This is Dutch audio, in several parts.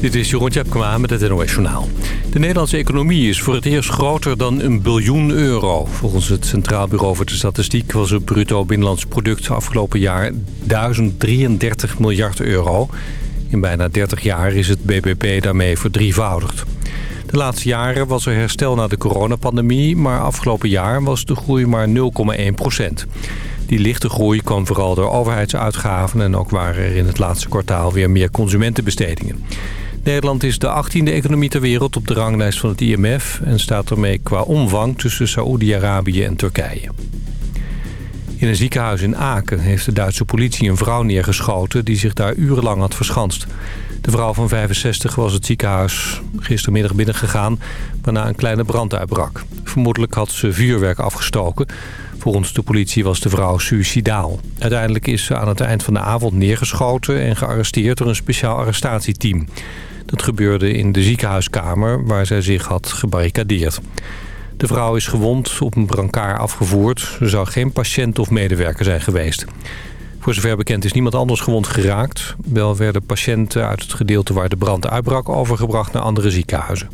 Dit is Jeroen Tjepkema met het NOS Journaal. De Nederlandse economie is voor het eerst groter dan een biljoen euro. Volgens het Centraal Bureau voor de Statistiek was het bruto binnenlands product afgelopen jaar 1033 miljard euro. In bijna 30 jaar is het BBP daarmee verdrievoudigd. De laatste jaren was er herstel na de coronapandemie, maar afgelopen jaar was de groei maar 0,1 procent. Die lichte groei kwam vooral door overheidsuitgaven... en ook waren er in het laatste kwartaal weer meer consumentenbestedingen. Nederland is de 18e economie ter wereld op de ranglijst van het IMF... en staat ermee qua omvang tussen Saoedi-Arabië en Turkije. In een ziekenhuis in Aken heeft de Duitse politie een vrouw neergeschoten... die zich daar urenlang had verschanst. De vrouw van 65 was het ziekenhuis gistermiddag binnengegaan... waarna een kleine brand uitbrak. Vermoedelijk had ze vuurwerk afgestoken... Volgens de politie was de vrouw suicidaal. Uiteindelijk is ze aan het eind van de avond neergeschoten... en gearresteerd door een speciaal arrestatieteam. Dat gebeurde in de ziekenhuiskamer waar zij zich had gebarricadeerd. De vrouw is gewond op een brancard afgevoerd. Er zou geen patiënt of medewerker zijn geweest. Voor zover bekend is niemand anders gewond geraakt. Wel werden patiënten uit het gedeelte waar de brand uitbrak... overgebracht naar andere ziekenhuizen.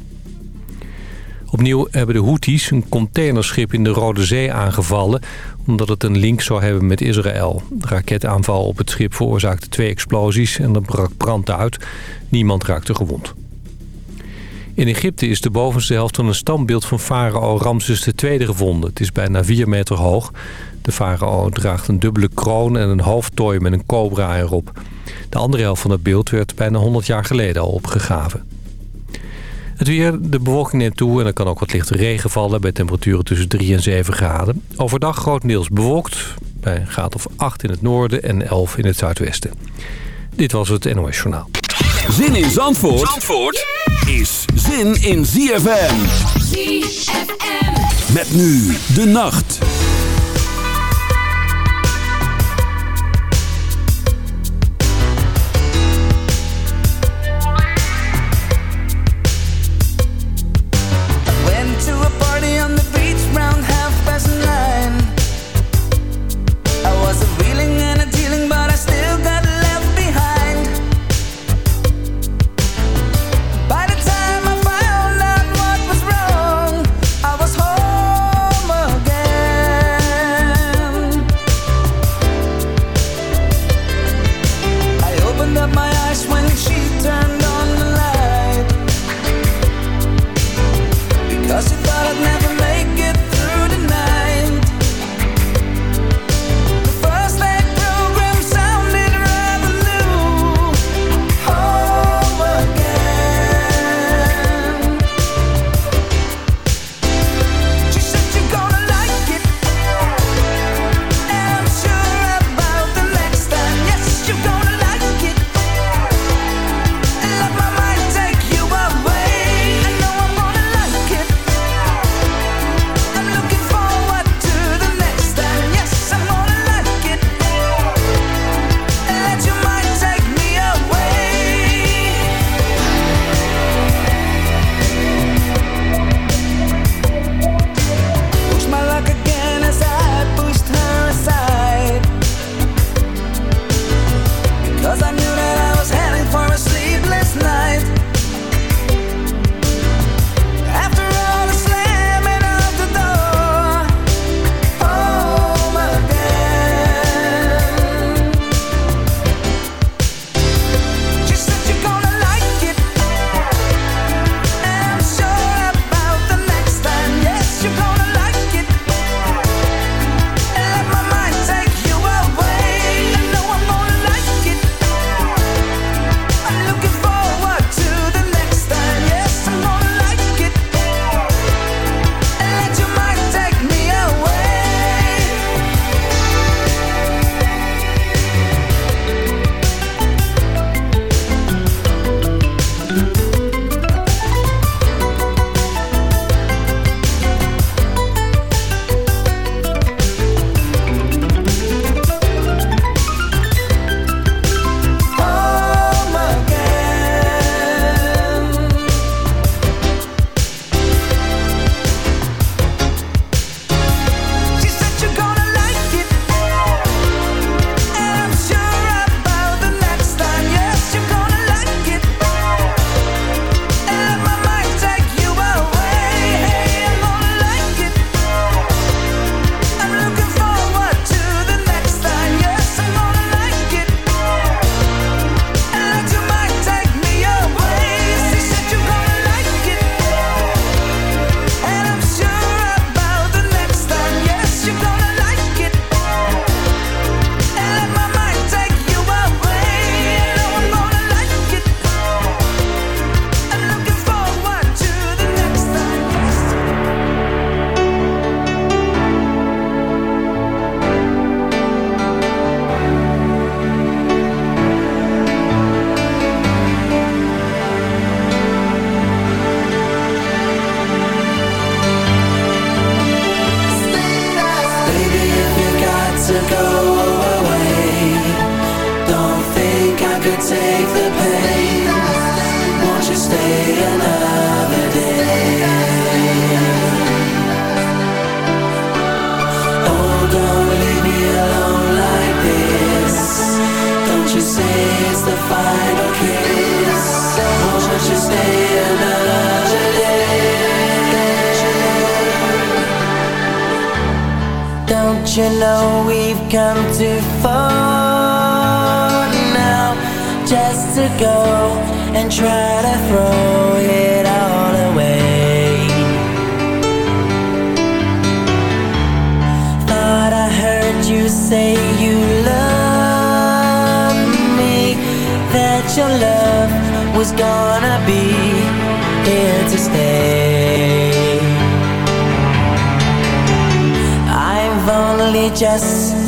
Opnieuw hebben de Houthis een containerschip in de Rode Zee aangevallen... omdat het een link zou hebben met Israël. De raketaanval op het schip veroorzaakte twee explosies en er brak brand uit. Niemand raakte gewond. In Egypte is de bovenste helft van een standbeeld van farao Ramses II gevonden. Het is bijna 4 meter hoog. De farao draagt een dubbele kroon en een hoofdtooi met een cobra erop. De andere helft van het beeld werd bijna 100 jaar geleden al opgegraven. Het weer, de bewolking neemt toe en er kan ook wat lichte regen vallen... bij temperaturen tussen 3 en 7 graden. Overdag grotendeels bewolkt, bij een graad of 8 in het noorden en 11 in het zuidwesten. Dit was het NOS Journaal. Zin in Zandvoort, Zandvoort is zin in ZFM. ZFM. Met nu de nacht.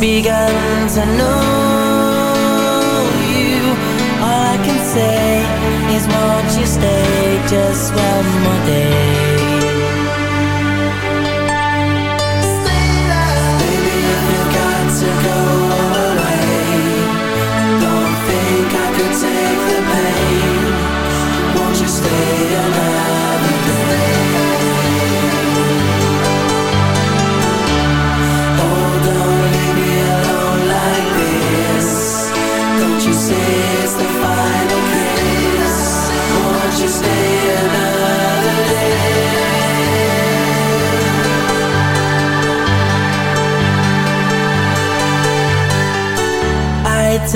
begun to know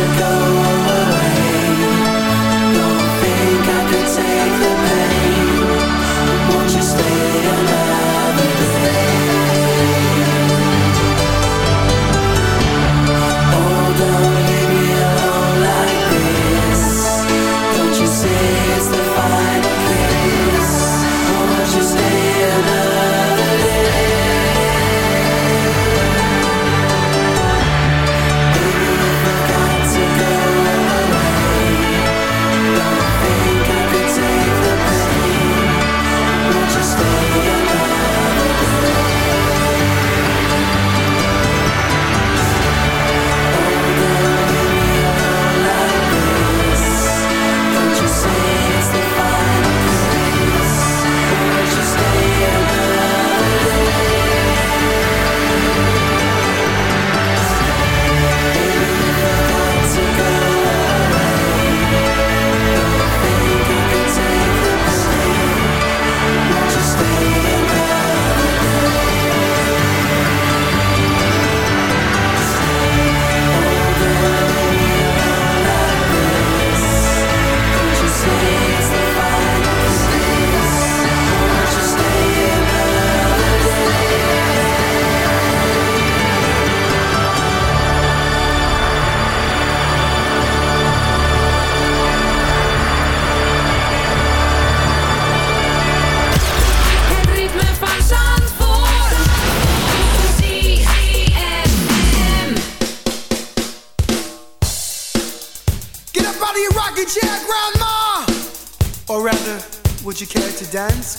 to go.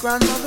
grandma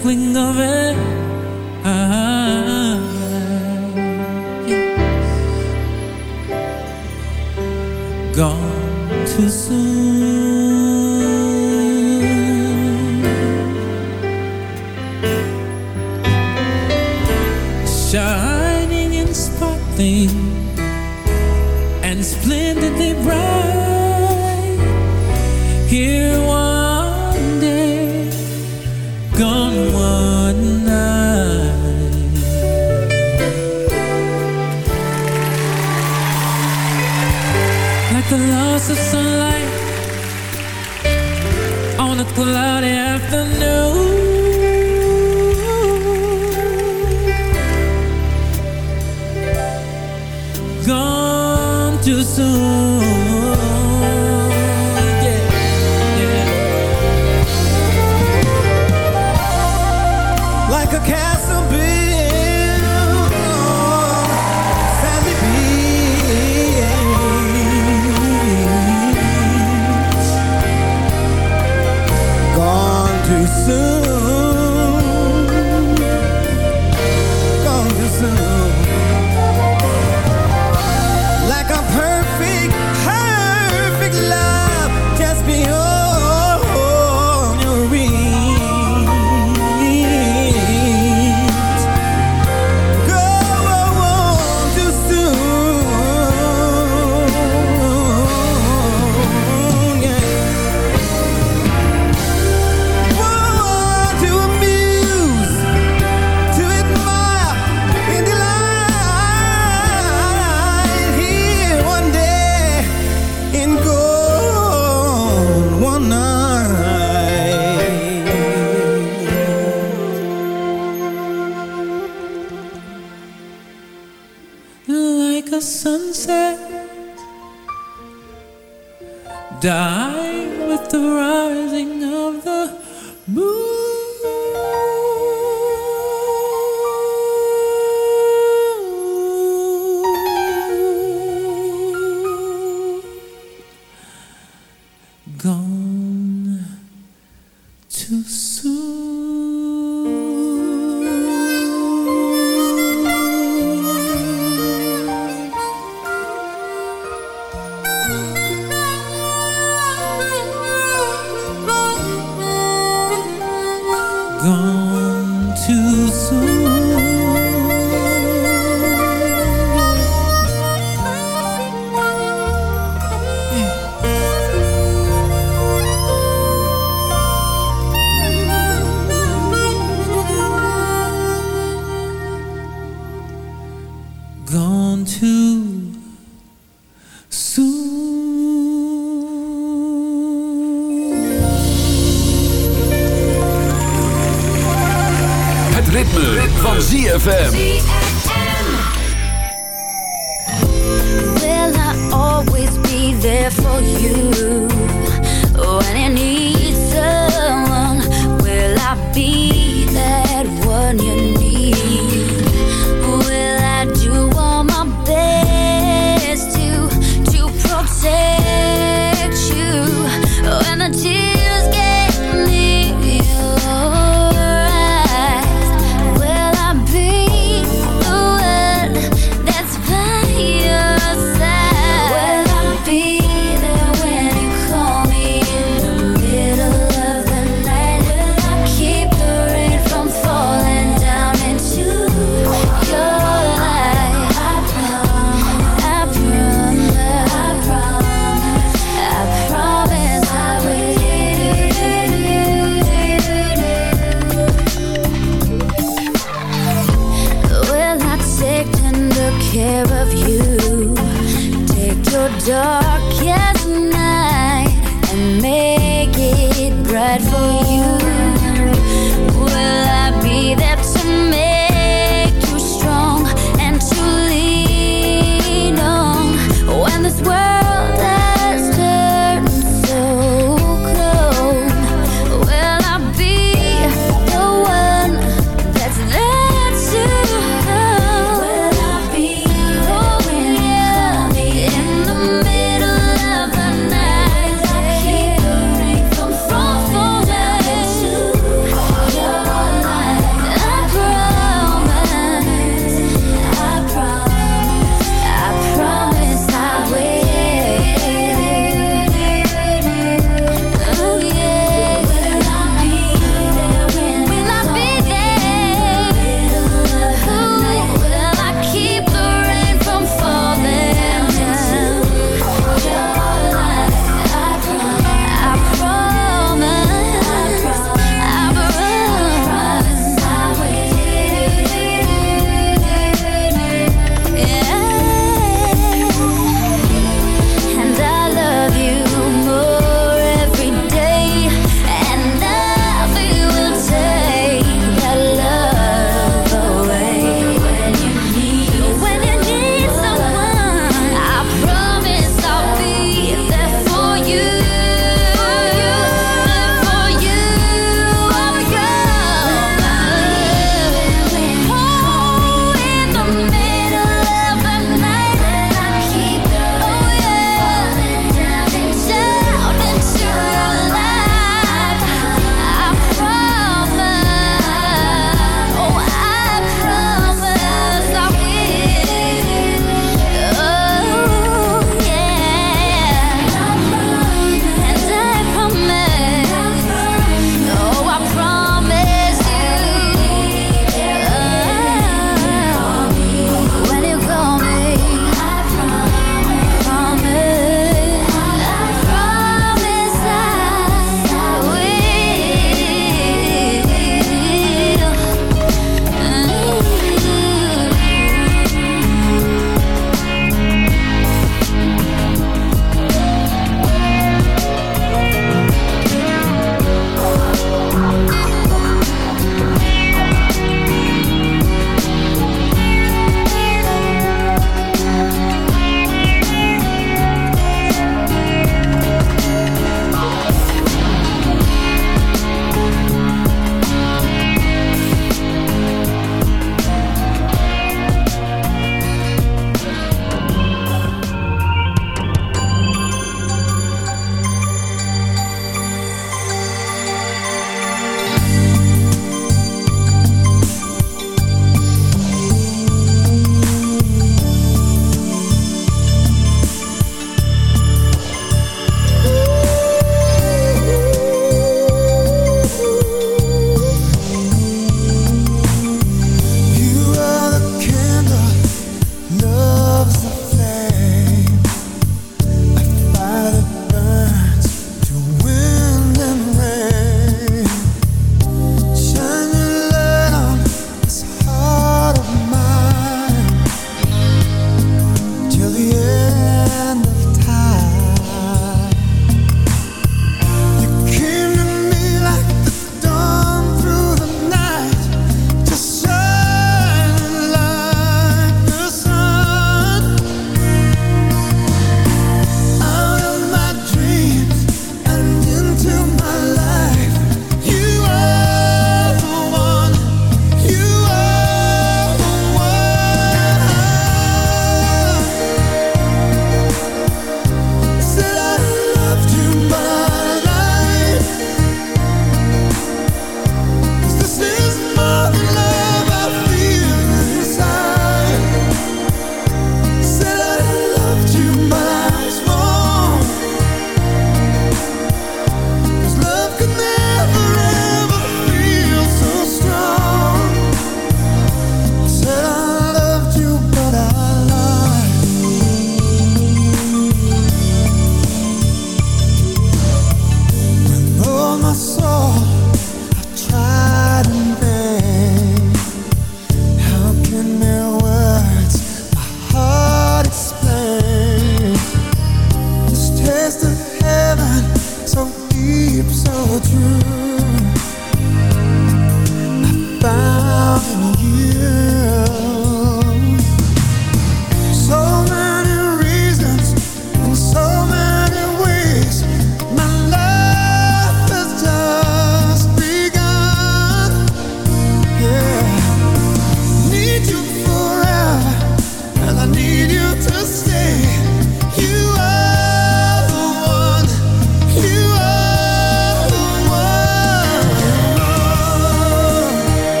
twinkling of an uh-huh. Gone too soon.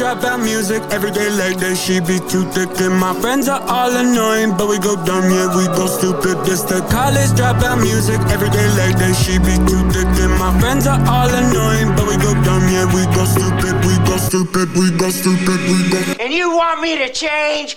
Dropout music. Every day like that, she be too thick. And my friends are all annoying, but we go dumb, yeah, we go stupid. This the college dropout music. Every day like that, she be too thick. And my friends are all annoying, but we go dumb, yeah, we go stupid. We go stupid, we go stupid, we go. And you want me to change?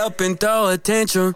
up and throw a tantrum.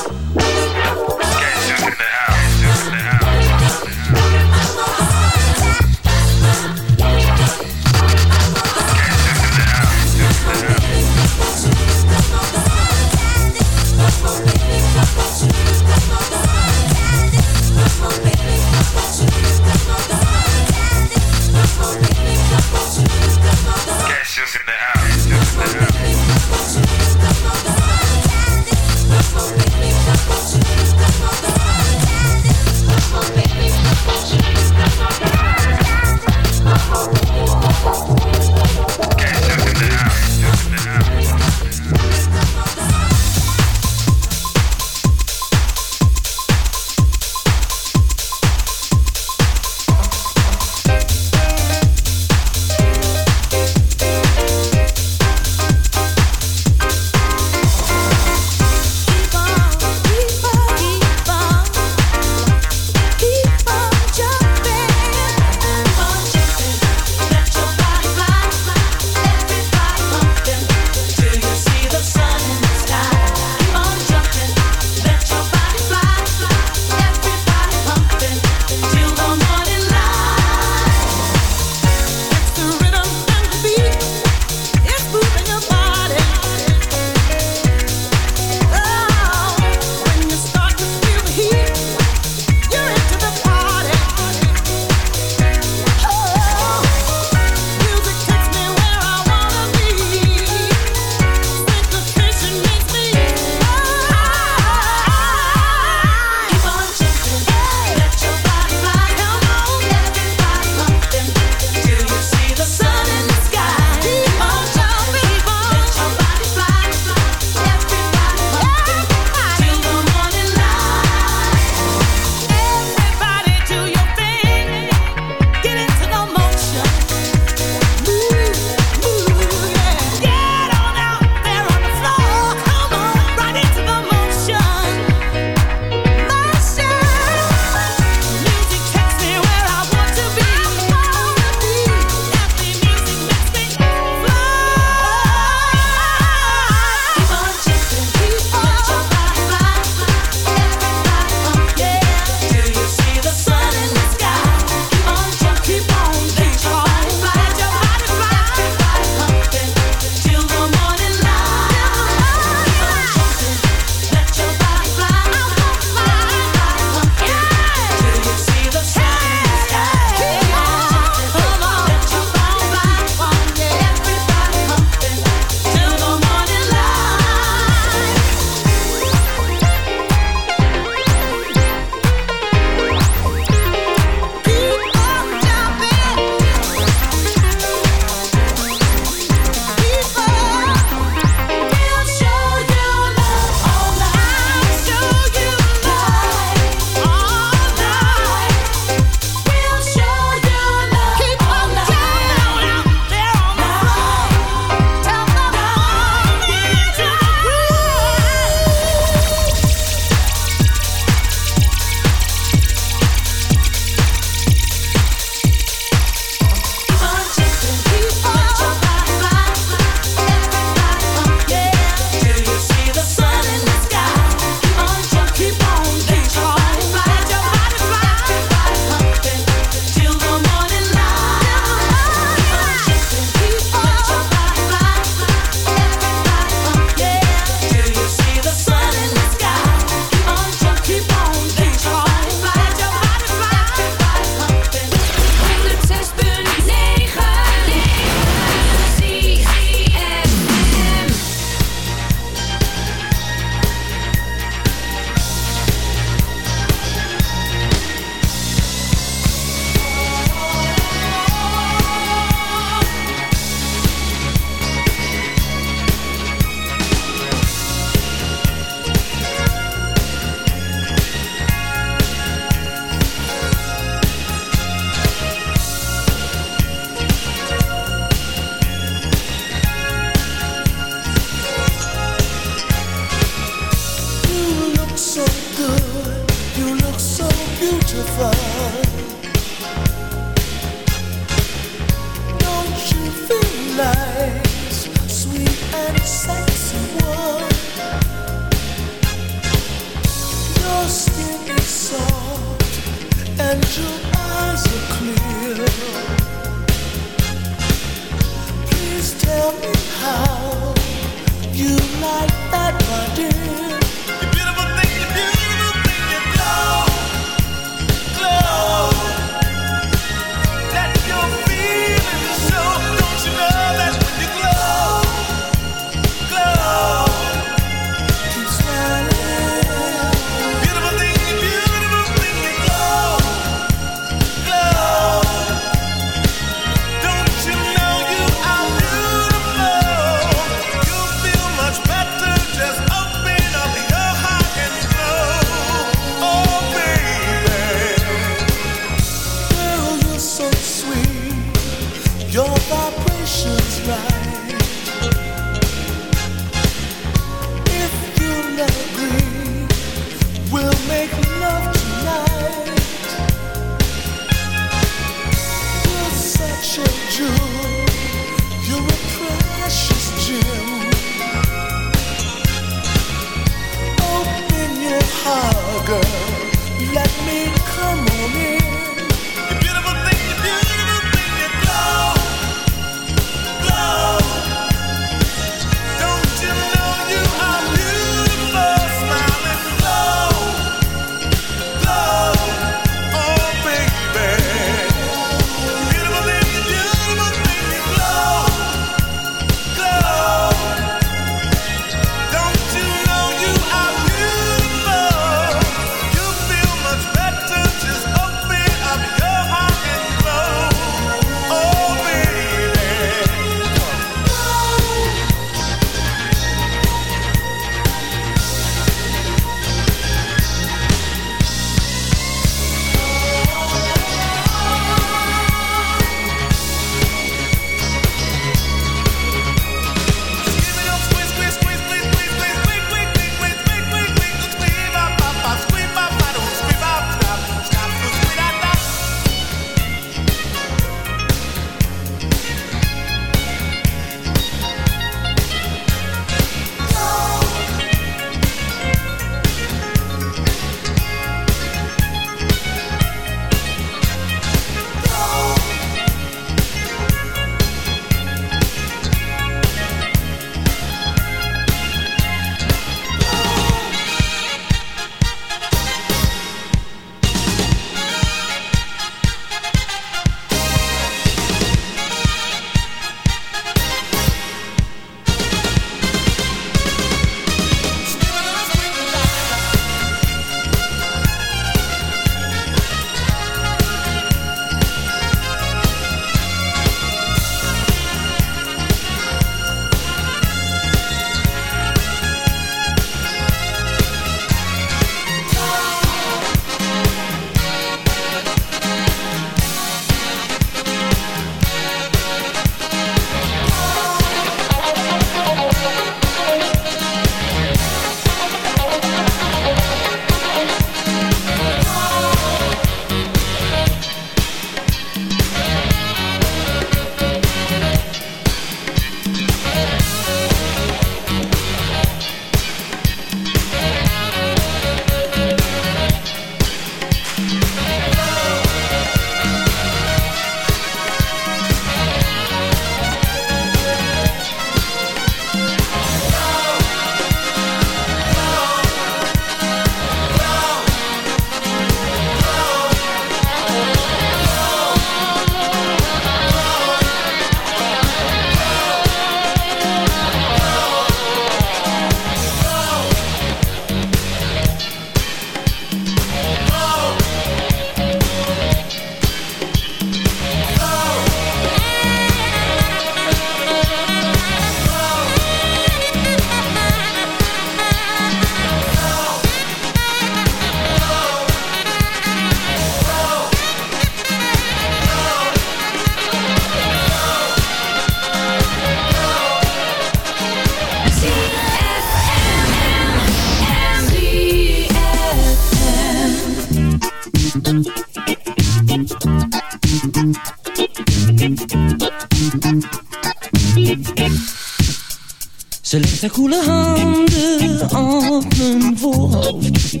Ze legt haar koele handen op mijn voorhoofd.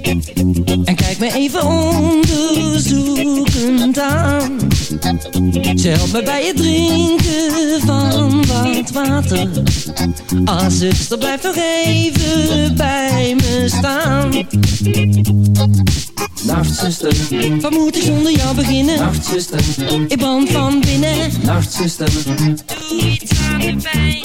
En kijkt me even onderzoekend aan. Ze helpt me bij het drinken van wat water. Ah zuster blijf nog even bij me staan. Nacht zuster, Wat moet ik zonder jou beginnen? nacht zuster, Ik brand van binnen. Nacht zuster, Doe iets aan de pijn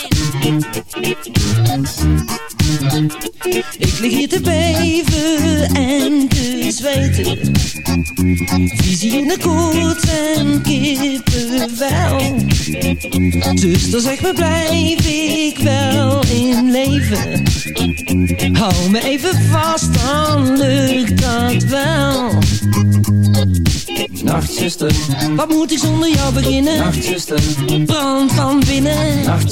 Ik lig hier te beven en te zweten Visie in de koorts en kippenvel. Zuster zeg me blijf ik wel in leven. Hou me even vast dan lukt dat wel. Nacht zuster, Wat moet ik zonder jou beginnen? nacht zuster, Brand van binnen. Nacht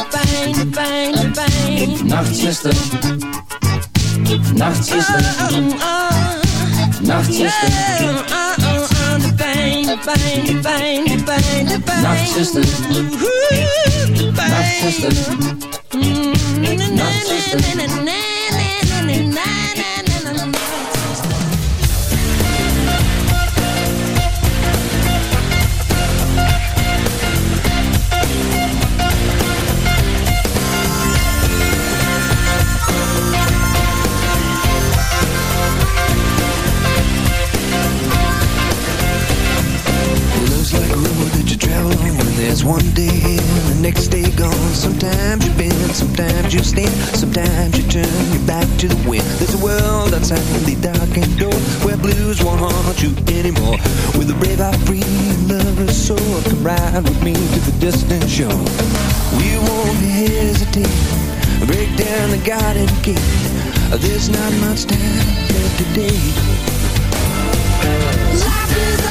de pijn, de pijn, de pijn nacht zuster, nacht zuster, nacht zuster, aan de pijn, de pijn, de pijn, de pijn, de pijn on. One day here the next day gone. Sometimes you bend, sometimes you stand, sometimes you turn your back to the wind. There's a world outside the darkened door where blues won't haunt you anymore. With a brave heart, free lover's soul, come ride with me to the distant shore. We won't hesitate, break down the garden gate. There's not much time left today. Life is